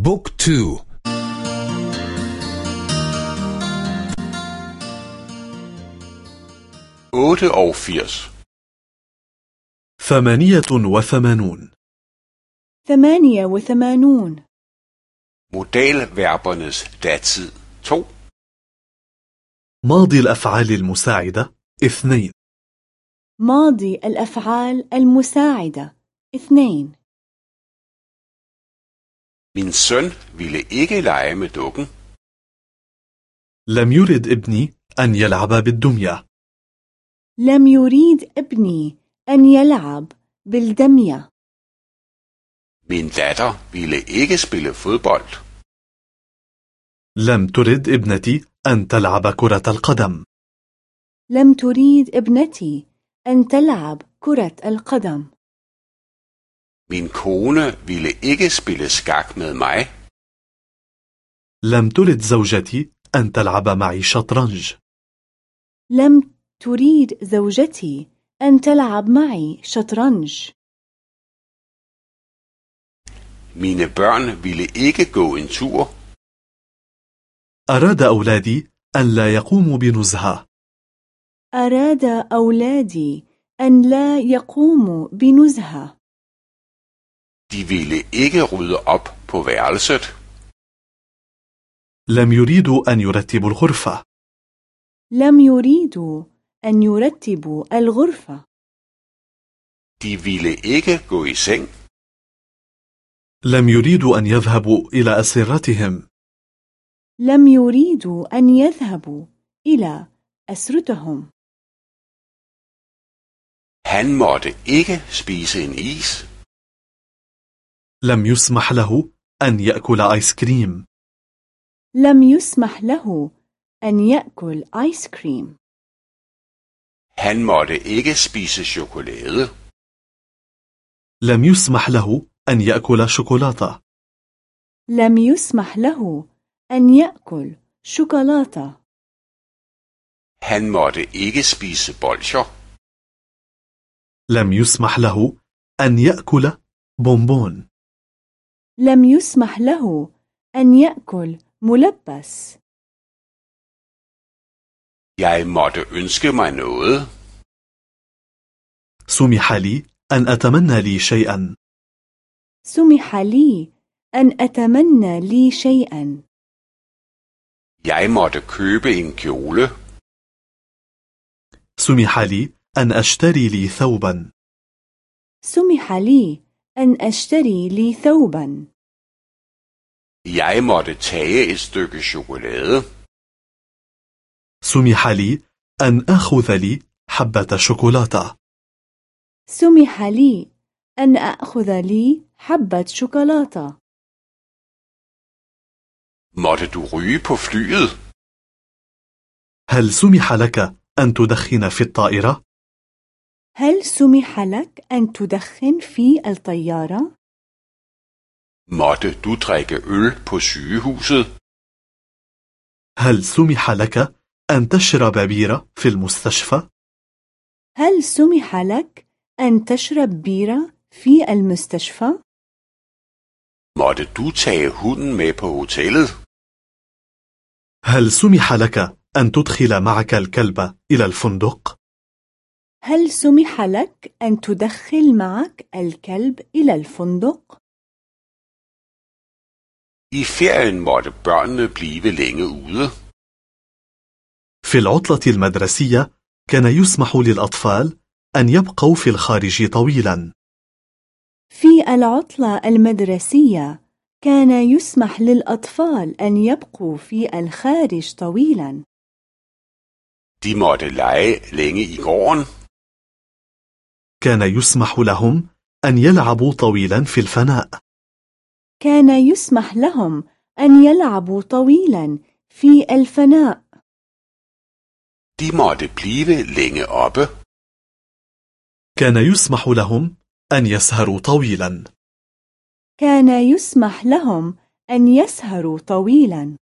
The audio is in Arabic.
بوك تو. otte og firs ثمانية وثمانون. ثمانية وثمانون. modalverbernes datid. 2 ماضي الأفعال المساعدة اثنين. ماضي الأفعال المساعدة اثنين. Min søn ville ikke lege med dukken. لم يرد ابني أن يلعب بالدمية لم يريد ابني أن يلعب بالدمية Min datter ville ikke spille fodbold. لم ترد ابنتي أن تلعب كرة القدم لم تريد ابنتي أن تلعب كرة القدم Min kone ville ikke spille skak med mig. لم ترد زوجتي أن تلعب معي شطرنج لم تريد زوجتي أن تلعب معي شطرنج Mine børn ville ikke gå en tur. أراد أولادي أن لا يقوموا بنزهة أراد أولادي أن لا يقوموا بنزهة De ville ikke rydde op på værelset. لم يريدوا أن يرتبوا الغرفة لم يريدوا أن يرتبوا الغرفة De ville ikke gå i seng. لم يريدوا أن يذهبوا إلى أسرتهم لم يريدوا أن يذهبوا إلى أسرتهم Han måtte ikke spise en is. لم يسمح له أن يأكل آيس كريم. لم يسمح له أن يأكل آيس كريم. Han måtte ikke spise chokolade. لم يسمح له أن يأكل شوكولاتة. لم يسمح له أن يأكل شوكولاتة. Han måtte ikke spise bolcher. لم يسمح له أن يأكل بونبون. لم يسمح له أن يأكل ملبس Jeg måtte ønske mig noget. سمح لي أن أتمنى لي شيئا سمح لي أن أتمنى لي شيئا Jeg måtte købe en kjole. سمح لي أن أشتري لي ثوبا سمح لي أن أشتري لي ثوبا Jeg måtte tage et stykke chokolade. سمح لي أن أخذ لي حبة شوكولاتة سمح لي أن أخذ لي حبة شوكولاتة Måtte du ryge på flyet? هل سمح لك أن تدخن في الطائرة؟ هل سمح لك أن تدخن في الطيارة؟ Måtte du drikke øl på sygehuset? هل سمح لك أن تشرب بيرة في المستشفى؟ هل سمح لك أن تشرب بيرة في المستشفى؟ Måtte du tage hunden med på hotellet? هل سمح لك أن تدخل معك الكلب إلى الفندق؟ هل سمح لك أن تدخل معك الكلب إلى الفندق؟ I ferien måtte børnene blive længe ude. في العطلة المدرسية كان يسمح للأطفال أن يبقوا في الخارج طويلا في العطلة المدرسية كان يسمح للأطفال أن يبقوا في الخارج طويلا De måtte lege længe i gården. كان يسمح لهم أن يلعبوا طويلا في الفناء. كان يسمح لهم أن يلعبوا طويلا في الفناء. De måtte blive længe oppe. كان يسمح لهم أن يسهروا طويلا. كان يسمح لهم أن يسهروا طويلا.